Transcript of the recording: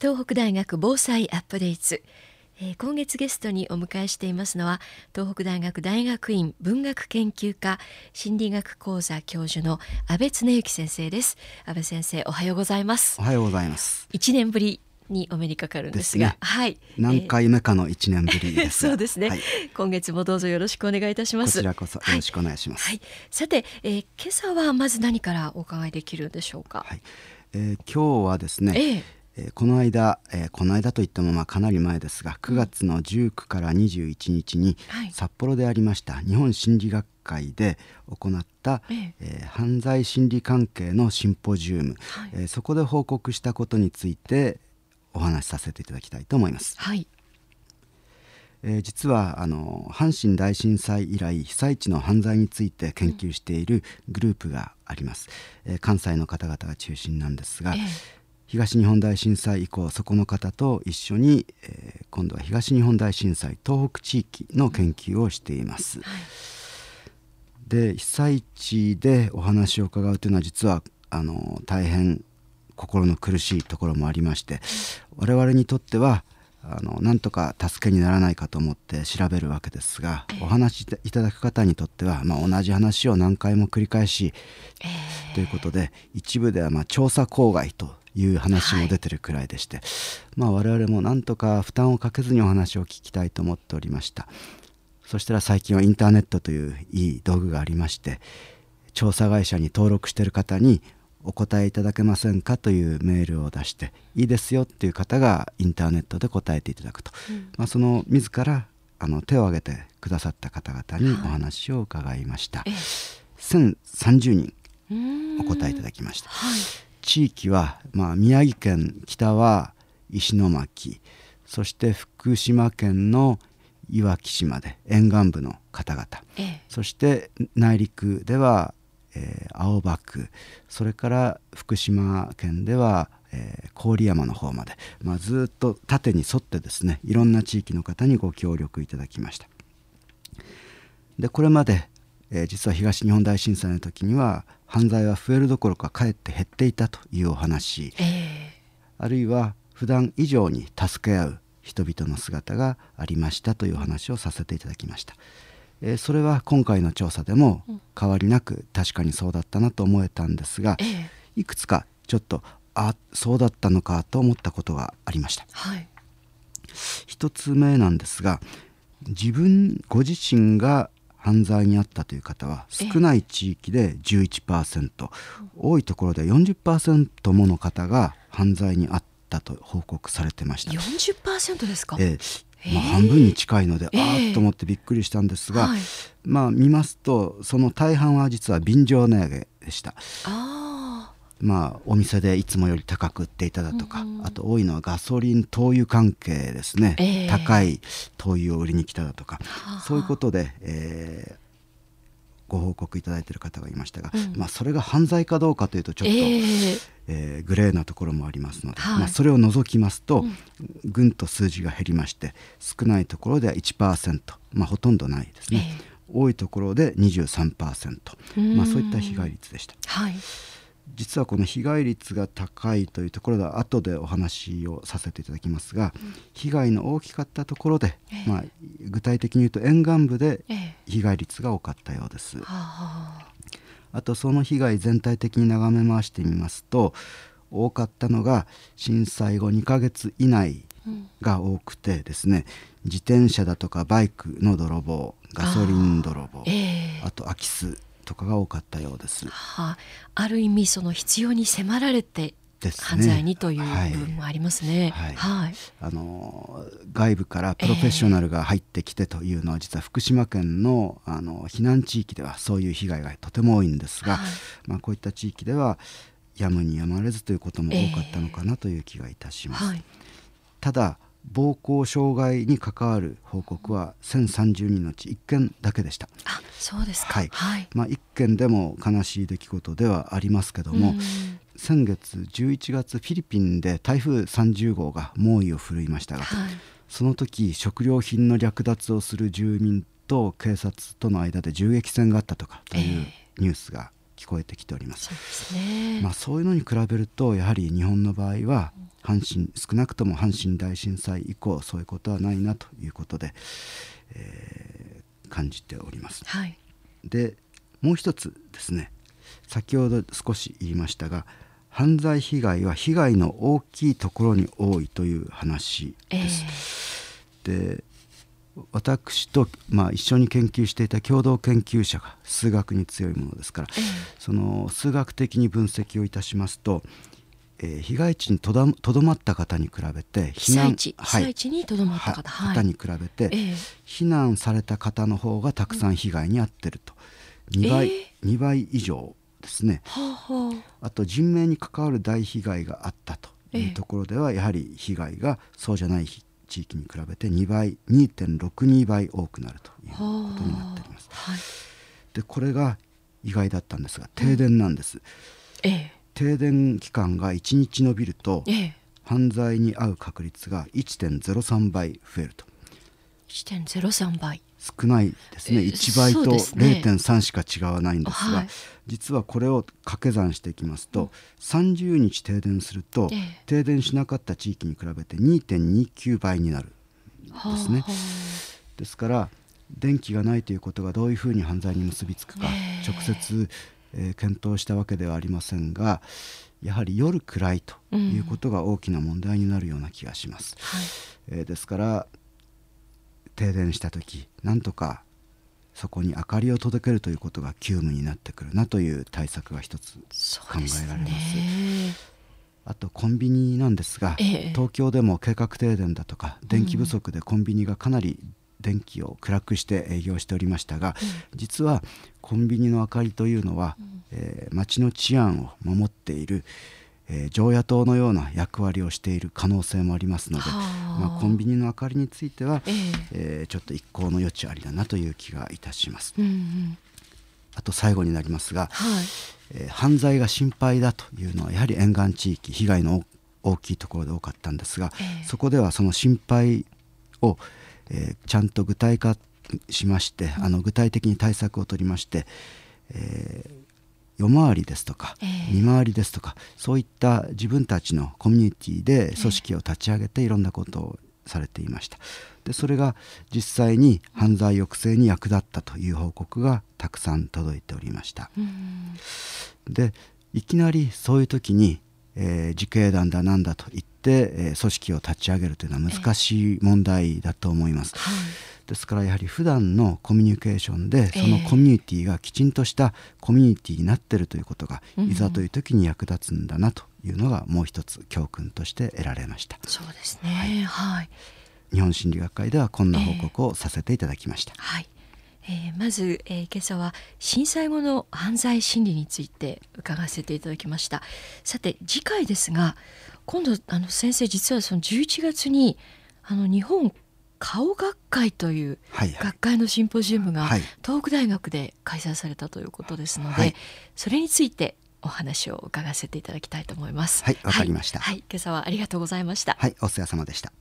東北大学防災アップデート、えー、今月ゲストにお迎えしていますのは東北大学大学院文学研究科心理学講座教授の安倍恒之先生です。安倍先生おはようございます。おはようございます。一年ぶりにお目にかかるんですが、ね、はい。何回目かの一年ぶりです、そうですね、はい、今月もどうぞよろしくお願いいたします。こちらこそよろしくお願いします、はい、さて、えー、今朝はまず何からお伺いできるんでしょうか？はい、えー、今日はですね、えーえこの間、えー、この間といってもまあかなり前ですが9月の19から21日に札幌でありました日本心理学会で行った、ええ。ー、犯罪心理関係のシンポジウム、はい、えー、そこで報告したことについてお話しさせていただきたいと思います。はい。えー、実はあの阪神大震災以来被災地の犯罪について研究しているグループがあります、えー、関西の方々が中心なんですが、えー東日本大震災以降そこの方と一緒に、えー、今度は東日本大震災東北地域の研究をしています。はい、で被災地でお話を伺うというのは実はあの大変心の苦しいところもありまして我々にとってはあのなんとか助けにならないかと思って調べるわけですが、えー、お話しいただく方にとっては、まあ、同じ話を何回も繰り返し、えー、ということで一部ではま調査郊外という話も出てるくらいでして、はい、まあ我々もなんとか負担をかけずにお話を聞きたいと思っておりました。そしたら最近はインターネットといういい道具がありまして調査会社に登録している方にお答えいただけませんかというメールを出していいですよっていう方がインターネットで答えていただくと、うん、まあ、その自らあの手を挙げてくださった方々にお話を伺いました、はい、1030人お答えいただきました、はい、地域は、まあ、宮城県北は石巻そして福島県のいわき市まで沿岸部の方々、ええ、そして内陸では、えー、青葉区それから福島県では、えー、郡山の方まで、まあ、ずっと縦に沿ってですねいろんな地域の方にご協力いただきました。でこれまで、えー、実は東日本大震災の時には犯罪は増えるどころかかえって減っていたというお話、えー、あるいは普段以上に助け合う人々の姿がありましたというお話をさせていただきました、えー、それは今回の調査でも変わりなく確かにそうだったなと思えたんですが、えー、いくつかちょっとあそうだったのかと思ったことがありました、はい、一つ目なんですが自分ご自身が犯罪に遭ったという方は少ない地域で11%多いところで40%もの方が犯罪に遭ったと報告されてました。40%ですか、えー、まあ、半分に近いので、えー、あっと思ってびっくりしたんですが、はい、まあ見ますとその大半は実は便乗値上げでした。あまあ、お店でいつもより高く売っていただとか、うん、あと多いのはガソリン灯油関係ですね、えー、高い灯油を売りに来ただとか、そういうことで、えー、ご報告いただいている方がいましたが、うん、まあ、それが犯罪かどうかというとちょっと、えー、えー、グレーなところもありますので、はい、まあ、それを除きますと、うん、ぐんと数字が減りまして少ないところでは1%、まあ、ほとんどないですね、えー、多いところで23%、まあ、そういった被害率でした。はい実はこの被害率が高いというところでは後でお話をさせていただきますが、うん、被害の大きかったところで、えー、まあ、具体的に言うと沿岸部で被害率が多かったようです。えー、あとその被害全体的に眺め回してみますと多かったのが震災後2ヶ月以内が多くてですね、自転車だとかバイクの泥棒ガソリン泥棒あえ。ー、あと空き巣とかが多かったようです。はあ、ある意味その必要に迫られて犯罪にという部分もありますね。はい、はい、あの外部からプロフェッショナルが入ってきてというのは、実は福島県のあの避難地域ではそういう被害がとても多いんですが、はい、まあこういった地域ではやむにやまれずということも多かったのかなという気がいたします。えーはい、ただ暴行傷害に関わる報告は1030人のうち1件だけでした。あそうですか、はい。はい。まあ、1件でも悲しい出来事ではありますけども、先月11月フィリピンで台風30号が猛威を振るいましたが、はい、その時食料品の略奪をする住民と警察との間で銃撃戦があったとかというニュースが聞こえてきております。えー、そう、ね、まあ、そういうのに比べるとやはり日本の場合は阪神少なくとも阪神大震災以降そういうことはないなということで、えー、感じております。はい、でもう一つですね先ほど少し言いましたが犯罪被害は被害の大きいところに多いという話です。えー、で私と、まあ、一緒に研究していた共同研究者が数学に強いものですから、えー、その数学的に分析をいたしますと、えー、被害地にとどまった方に比べて避難被災地にとどまった方,、方に比べて、えー、避難された方の方がたくさん被害に遭ってると、うん、2倍、えー、2倍以上ですね、はあはあ、あと人命に関わる大被害があったというところでは、やはり被害がそうじゃない地域に比べて2倍2.62倍多くなるということになっております。はい、でこれが意外だったんですが停電なんです。ええ、停電期間が1日延びると、ええ、犯罪に遭う確率が1.03倍増えると。1.03倍少ないですね、えー、1倍と0.3しか違わないんですが、はい、実はこれを掛け算していきますと、うん、30日停電すると、えー、停電しなかった地域に比べて2.29倍になるんですね。ですから電気がないということがどういうふうに犯罪に結びつくか、えー、直接、えー、検討したわけではありませんがやはり夜暗いということが大きな問題になるような気がします。うん、えー、ですから停電した時なんとかそこに明かりを届けるということが急務になってくるなという対策が一つ考えられます。あとコンビニなんですが、ええ、東京でも計画停電だとか電気不足でコンビニがかなり電気を暗くして営業しておりましたが、うん、実はコンビニの明かりというのは、うん、えー、街の治安を守っている、えー、常夜灯のような役割をしている可能性もありますので、まあ、コンビニの明かりについては、えー、えー、ちょっと一向の余地ありだなという気がいたします。うんうん、あと最後になりますが、はい、えー、犯罪が心配だというのはやはり沿岸地域被害の大きいところで多かったんですが、えー、そこではその心配を、えー、ちゃんと具体化しまして、あの具体的に対策を取りまして、えー、夜回りですとか、見回りですとかそういった自分たちのコミュニティで組織を立ち上げていろんなことをされていました。でそれが実際に犯罪抑制に役立ったという報告がたくさん届いておりました。でいきなりそういう時に、えー、自警団だなんだと言って、えー、組織を立ち上げるというのは難しい問題だと思います。ですからやはり普段のコミュニケーションでそのコミュニティがきちんとしたコミュニティになっているということが、いざという時に役立つんだなというのがもう一つ教訓として得られました。そうですね、はい、はい、日本心理学会ではこんな報告をさせていただきました。えー、はい。えー、まず、えー、今朝は震災後の犯罪心理について伺わせていただきました。さて次回ですが今度あの先生実はその11月にあの日本顔学会という学会のシンポジウムが東北大学で開催されたということですので、はい、それについてお話を伺わせていただきたいと思います。はい、わかりました、はい、はい、今朝はありがとうございました。はい、お世話様でした。